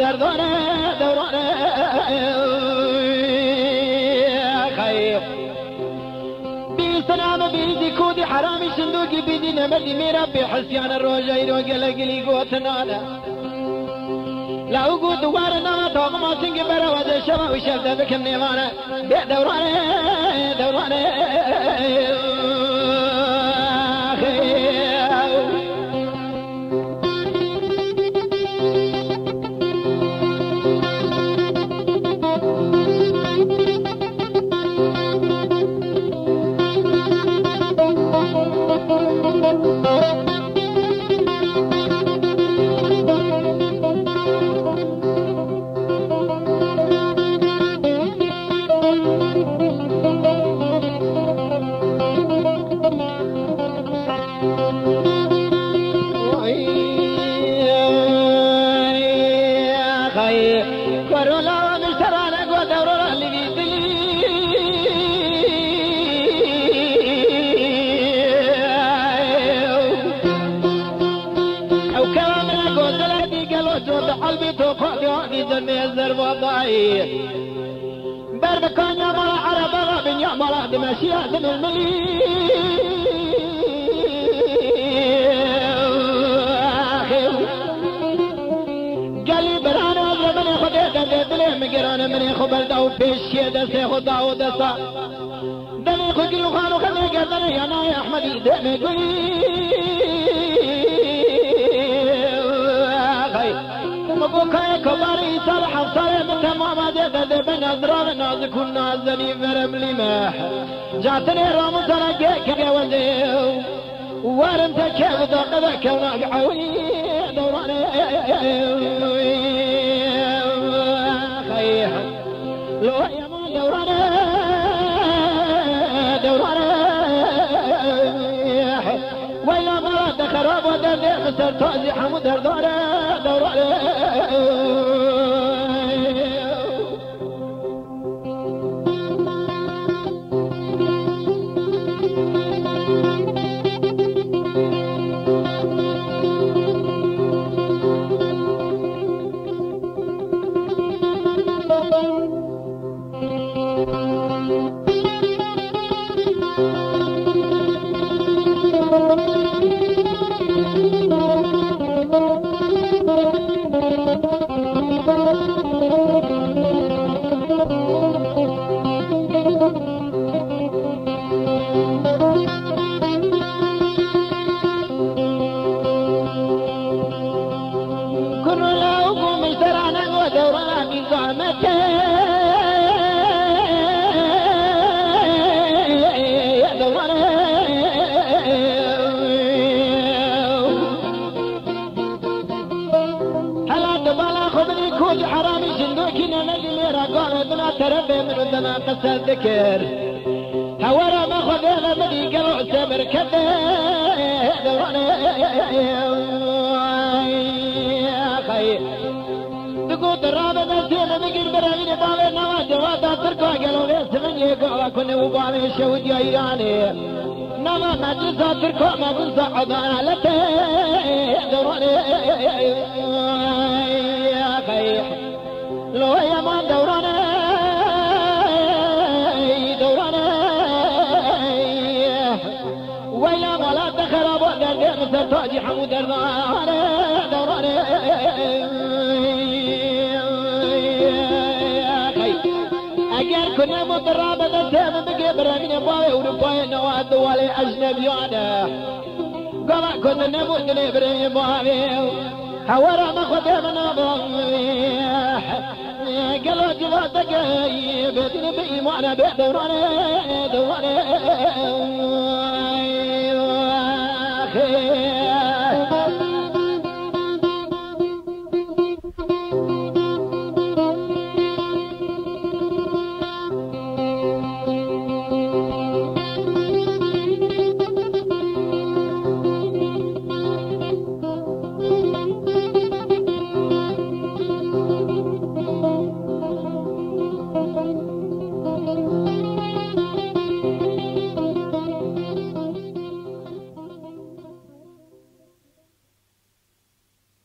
تاجی حمو دردانه دورانه. خیر. بی سلام بیدی کودی حرامی صندوقی بیدی نمدی میرا بی حسیان روژای رو گلگلی گوتنانه. لا وجود دوارنا توق ما سنگ برا وده شما وشل بكم نيمانه دورانه دورانه الزر وضعي بربكان يا مرا عرب غاب يا مرا دمشي دم الملي دم دل مقرانا من خبر داو بيش دسي خدا ودسا دني خجلو خانو خلي قدر يا ناي احمدي دم قولي مبوكاي كباري صالح صالح تمام دد بنظر ناز كنا زني فرم لماح جاتني رام ترى كي ولدي ورم تكيف ذا كونا عوني دوراني خيح ودر مستر تازي حمود دار دار مراد خراب ودرد خسر تازي حمود درداره تربي من ودنا قصة ذكر هورا ما خذ مدي قلع سمر كده تقول الرابع نسينا بقر براين باوي نوا جواتا تركوا قالوا لي سمني قالا كوني وباوي شود يا ايراني نما مجلسا تركوا ما قلت عضانا لته دوراني يا خيح لو يا ما دوراني ويا ولا تخرب ودر تاجي حمود الراني دوراني اگر کنه مضرابه دسته بگه برامین باوی اروپای نواد والی اجنبیانه قلا کنه نبود نبرین باوی هورا ما خده من قالوا جواتك بدين بإيمان بدوراني دوراني خير